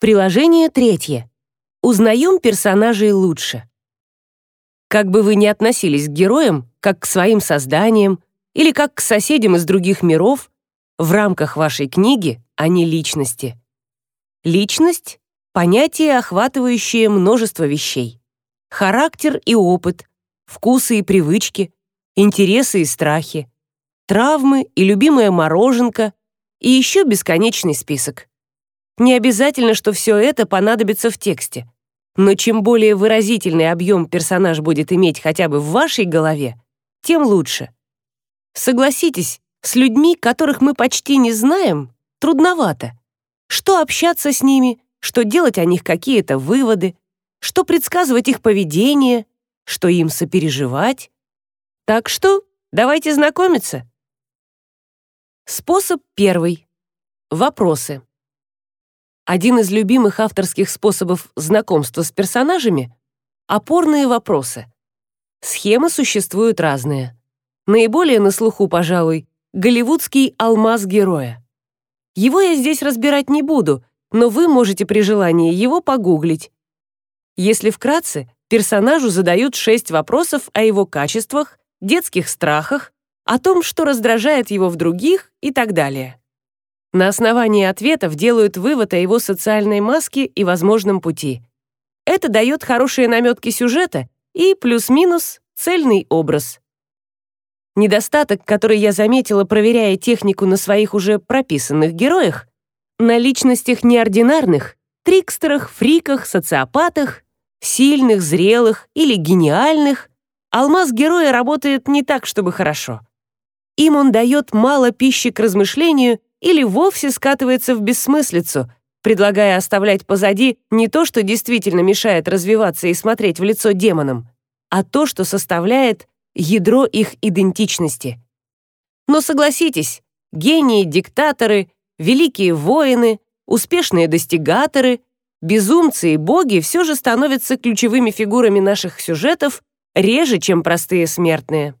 Приложение третье. Узнаем персонажей лучше. Как бы вы ни относились к героям, как к своим созданиям или как к соседям из других миров, в рамках вашей книги они личности. Личность — понятие, охватывающее множество вещей. Характер и опыт, вкусы и привычки, интересы и страхи, травмы и любимая мороженка, и еще бесконечный список. Не обязательно, что все это понадобится в тексте. Но чем более выразительный объем персонаж будет иметь хотя бы в вашей голове, тем лучше. Согласитесь, с людьми, которых мы почти не знаем, трудновато. Что общаться с ними, что делать о них какие-то выводы, что предсказывать их поведение, что им сопереживать. Так что давайте знакомиться. Способ первый. Вопросы. Один из любимых авторских способов знакомства с персонажами — опорные вопросы. Схемы существуют разные. Наиболее на слуху, пожалуй, голливудский алмаз героя. Его я здесь разбирать не буду, но вы можете при желании его погуглить. Если вкратце, персонажу задают шесть вопросов о его качествах, детских страхах, о том, что раздражает его в других и так далее. На основании ответов делают вывод о его социальной маске и возможном пути. Это дает хорошие наметки сюжета и плюс-минус цельный образ. Недостаток, который я заметила, проверяя технику на своих уже прописанных героях, на личностях неординарных, трикстерах, фриках, социопатах, сильных, зрелых или гениальных, алмаз героя работает не так, чтобы хорошо. Им он дает мало пищи к размышлению или вовсе скатывается в бессмыслицу, предлагая оставлять позади не то, что действительно мешает развиваться и смотреть в лицо демонам, а то, что составляет ядро их идентичности. Но согласитесь, гении, диктаторы, великие воины, успешные достигаторы, безумцы и боги все же становятся ключевыми фигурами наших сюжетов реже, чем простые смертные.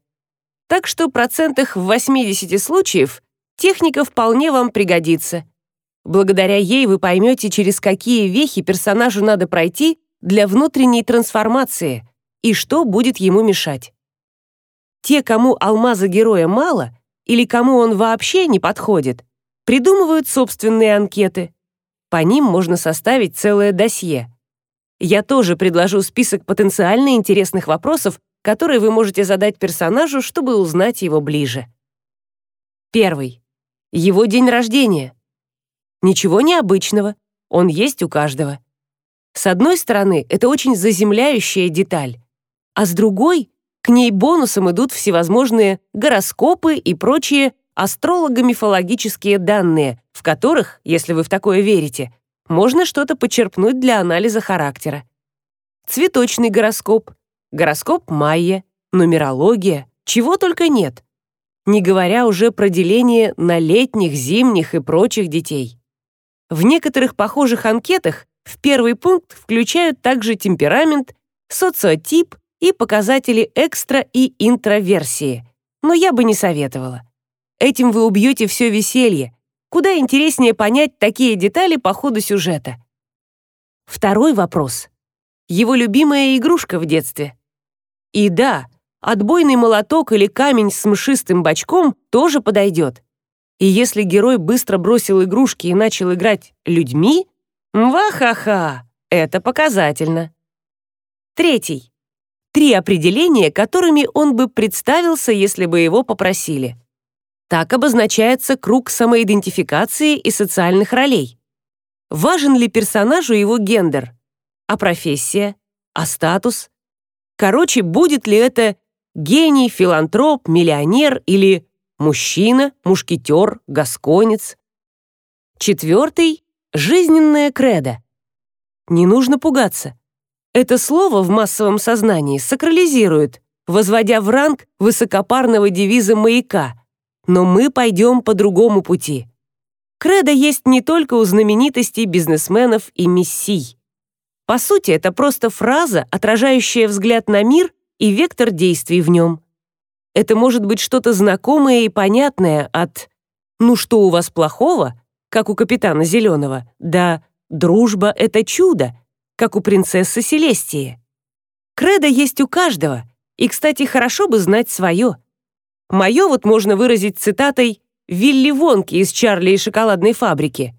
Так что процентах в 80 случаев Техника вполне вам пригодится. Благодаря ей вы поймете, через какие вехи персонажу надо пройти для внутренней трансформации и что будет ему мешать. Те, кому алмаза героя мало или кому он вообще не подходит, придумывают собственные анкеты. По ним можно составить целое досье. Я тоже предложу список потенциально интересных вопросов, которые вы можете задать персонажу, чтобы узнать его ближе. Первый. Его день рождения. Ничего необычного, он есть у каждого. С одной стороны, это очень заземляющая деталь, а с другой, к ней бонусом идут всевозможные гороскопы и прочие астролого-мифологические данные, в которых, если вы в такое верите, можно что-то почерпнуть для анализа характера. Цветочный гороскоп, гороскоп майя, нумерология, чего только нет не говоря уже про деление на летних, зимних и прочих детей. В некоторых похожих анкетах в первый пункт включают также темперамент, социотип и показатели экстра и интроверсии, но я бы не советовала. Этим вы убьете все веселье. Куда интереснее понять такие детали по ходу сюжета. Второй вопрос. Его любимая игрушка в детстве. И да, Отбойный молоток или камень с мшистым бачком тоже подойдет. И если герой быстро бросил игрушки и начал играть людьми, ва-ха-ха, это показательно. Третий. Три определения, которыми он бы представился, если бы его попросили. Так обозначается круг самоидентификации и социальных ролей. Важен ли персонажу его гендер? А профессия? А статус? Короче, будет ли это гений, филантроп, миллионер или мужчина, мушкетер, гасконец. Четвертый — жизненная кредо. Не нужно пугаться. Это слово в массовом сознании сакрализирует, возводя в ранг высокопарного девиза маяка. Но мы пойдем по другому пути. Кредо есть не только у знаменитостей, бизнесменов и мессий. По сути, это просто фраза, отражающая взгляд на мир и вектор действий в нем. Это может быть что-то знакомое и понятное от «ну что у вас плохого», как у капитана Зеленого, да дружба — это чудо, как у принцессы Селестии. Кредо есть у каждого, и, кстати, хорошо бы знать свое. Мое вот можно выразить цитатой Вилли Вонки из «Чарли и шоколадной фабрики».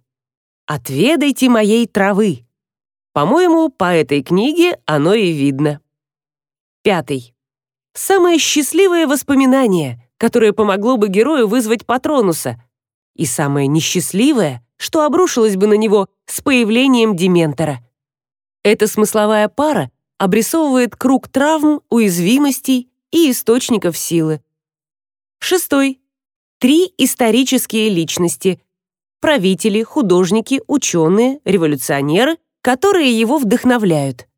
«Отведайте моей травы». По-моему, по этой книге оно и видно. Пятый. Самое счастливое воспоминание, которое помогло бы герою вызвать Патронуса. И самое несчастливое, что обрушилось бы на него с появлением Дементора. Эта смысловая пара обрисовывает круг травм, уязвимостей и источников силы. Шестой. Три исторические личности. Правители, художники, ученые, революционеры, которые его вдохновляют.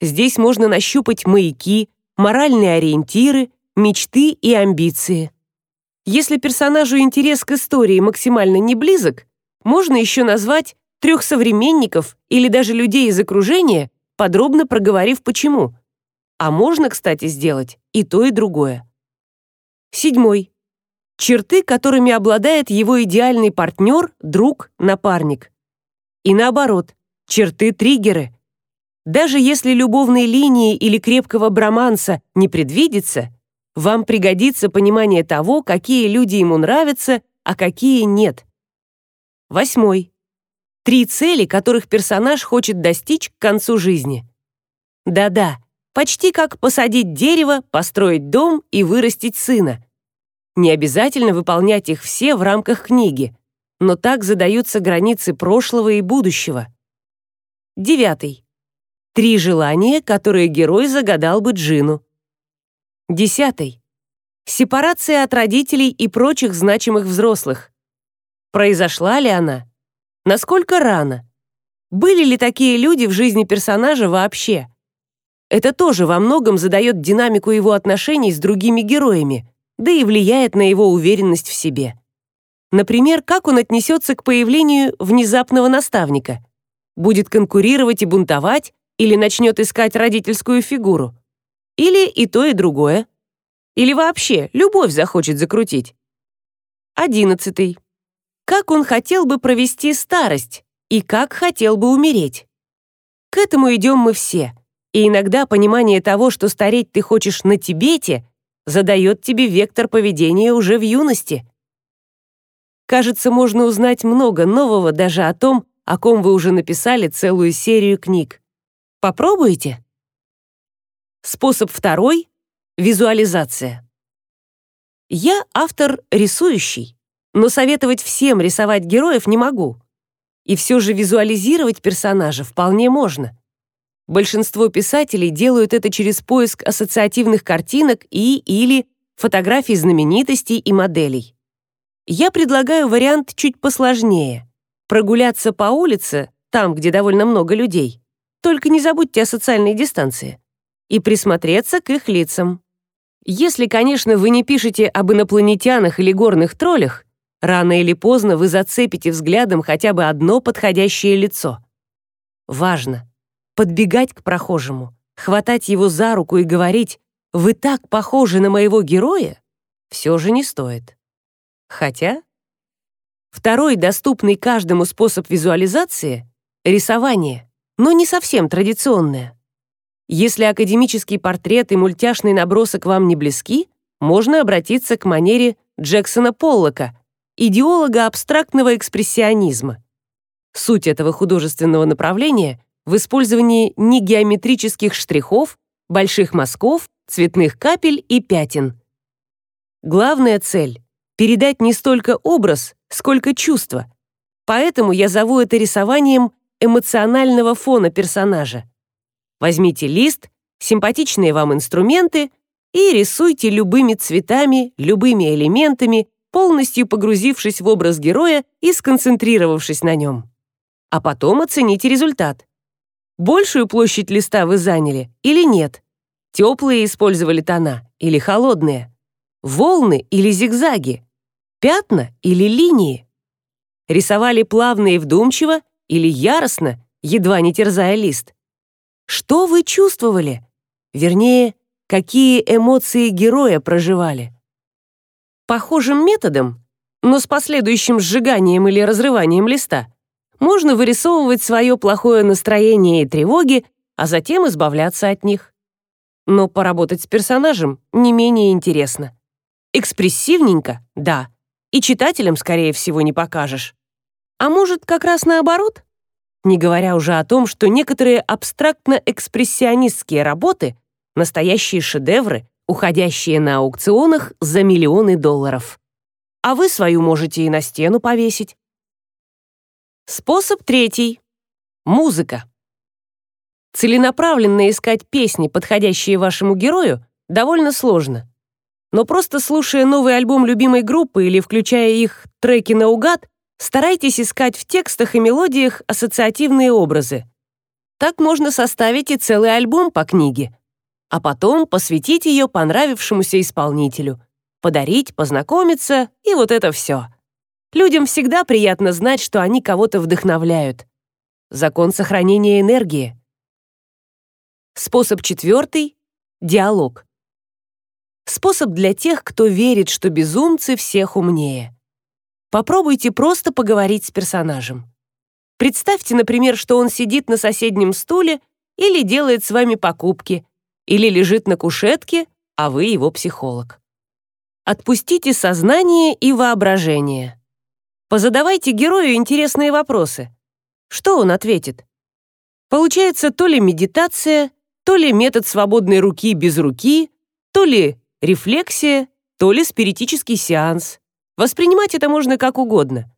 Здесь можно нащупать маяки, моральные ориентиры, мечты и амбиции. Если персонажу интерес к истории максимально не близок, можно еще назвать трех современников или даже людей из окружения, подробно проговорив почему. А можно, кстати, сделать и то, и другое. Седьмой. Черты, которыми обладает его идеальный партнер, друг, напарник. И наоборот, черты-триггеры. Даже если любовной линии или крепкого броманса не предвидится, вам пригодится понимание того, какие люди ему нравятся, а какие нет. Восьмой. Три цели, которых персонаж хочет достичь к концу жизни. Да-да, почти как посадить дерево, построить дом и вырастить сына. Не обязательно выполнять их все в рамках книги, но так задаются границы прошлого и будущего. Девятый. Три желания, которые герой загадал бы Джину. Десятый. Сепарация от родителей и прочих значимых взрослых. Произошла ли она? Насколько рано? Были ли такие люди в жизни персонажа вообще? Это тоже во многом задает динамику его отношений с другими героями, да и влияет на его уверенность в себе. Например, как он отнесется к появлению внезапного наставника? Будет конкурировать и бунтовать или начнет искать родительскую фигуру? Или и то, и другое? Или вообще любовь захочет закрутить? Одиннадцатый. Как он хотел бы провести старость и как хотел бы умереть? К этому идем мы все. И иногда понимание того, что стареть ты хочешь на Тибете, задает тебе вектор поведения уже в юности. Кажется, можно узнать много нового даже о том, о ком вы уже написали целую серию книг. Попробуйте. Способ второй — визуализация. Я автор рисующий, но советовать всем рисовать героев не могу. И все же визуализировать персонажа вполне можно. Большинство писателей делают это через поиск ассоциативных картинок и или фотографий знаменитостей и моделей. Я предлагаю вариант чуть посложнее. Прогуляться по улице, там, где довольно много людей, только не забудьте о социальной дистанции. И присмотреться к их лицам. Если, конечно, вы не пишете об инопланетянах или горных троллях, рано или поздно вы зацепите взглядом хотя бы одно подходящее лицо. Важно подбегать к прохожему, хватать его за руку и говорить «Вы так похожи на моего героя?» все же не стоит. Хотя второй доступный каждому способ визуализации — рисование но не совсем традиционное. Если академический портрет и мультяшный набросок вам не близки, можно обратиться к манере Джексона Поллока, идеолога абстрактного экспрессионизма. Суть этого художественного направления в использовании негеометрических штрихов, больших мазков, цветных капель и пятен. Главная цель — передать не столько образ, сколько чувство. Поэтому я зову это рисованием эмоционального фона персонажа. Возьмите лист, симпатичные вам инструменты и рисуйте любыми цветами, любыми элементами, полностью погрузившись в образ героя и сконцентрировавшись на нем. А потом оцените результат. Большую площадь листа вы заняли или нет? Теплые использовали тона или холодные? Волны или зигзаги? Пятна или линии? Рисовали плавно и вдумчиво или яростно, едва не терзая лист? Что вы чувствовали? Вернее, какие эмоции героя проживали? Похожим методом, но с последующим сжиганием или разрыванием листа, можно вырисовывать свое плохое настроение и тревоги, а затем избавляться от них. Но поработать с персонажем не менее интересно. Экспрессивненько, да, и читателям, скорее всего, не покажешь. А может, как раз наоборот? Не говоря уже о том, что некоторые абстрактно-экспрессионистские работы — настоящие шедевры, уходящие на аукционах за миллионы долларов. А вы свою можете и на стену повесить. Способ третий. Музыка. Целенаправленно искать песни, подходящие вашему герою, довольно сложно. Но просто слушая новый альбом любимой группы или включая их треки наугад, старайтесь искать в текстах и мелодиях ассоциативные образы. Так можно составить и целый альбом по книге, а потом посвятить ее понравившемуся исполнителю, подарить, познакомиться и вот это все. Людям всегда приятно знать, что они кого-то вдохновляют. Закон сохранения энергии. Способ четвертый — диалог. Способ для тех, кто верит, что безумцы всех умнее. Попробуйте просто поговорить с персонажем. Представьте, например, что он сидит на соседнем стуле или делает с вами покупки, или лежит на кушетке, а вы его психолог. Отпустите сознание и воображение. Позадавайте герою интересные вопросы. Что он ответит? Получается то ли медитация, то ли метод свободной руки без руки, то ли рефлексия, то ли спиритический сеанс. Воспринимать это можно как угодно.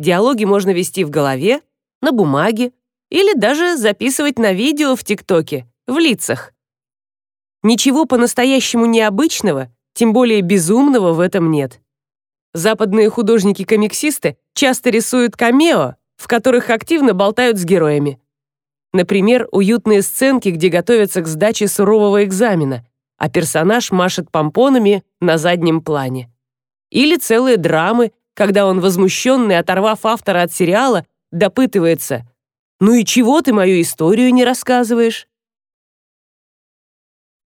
Диалоги можно вести в голове, на бумаге или даже записывать на видео в ТикТоке, в лицах. Ничего по-настоящему необычного, тем более безумного в этом нет. Западные художники-комиксисты часто рисуют камео, в которых активно болтают с героями. Например, уютные сценки, где готовятся к сдаче сурового экзамена, а персонаж машет помпонами на заднем плане. Или целые драмы, когда он, возмущенный, оторвав автора от сериала, допытывается «Ну и чего ты мою историю не рассказываешь?»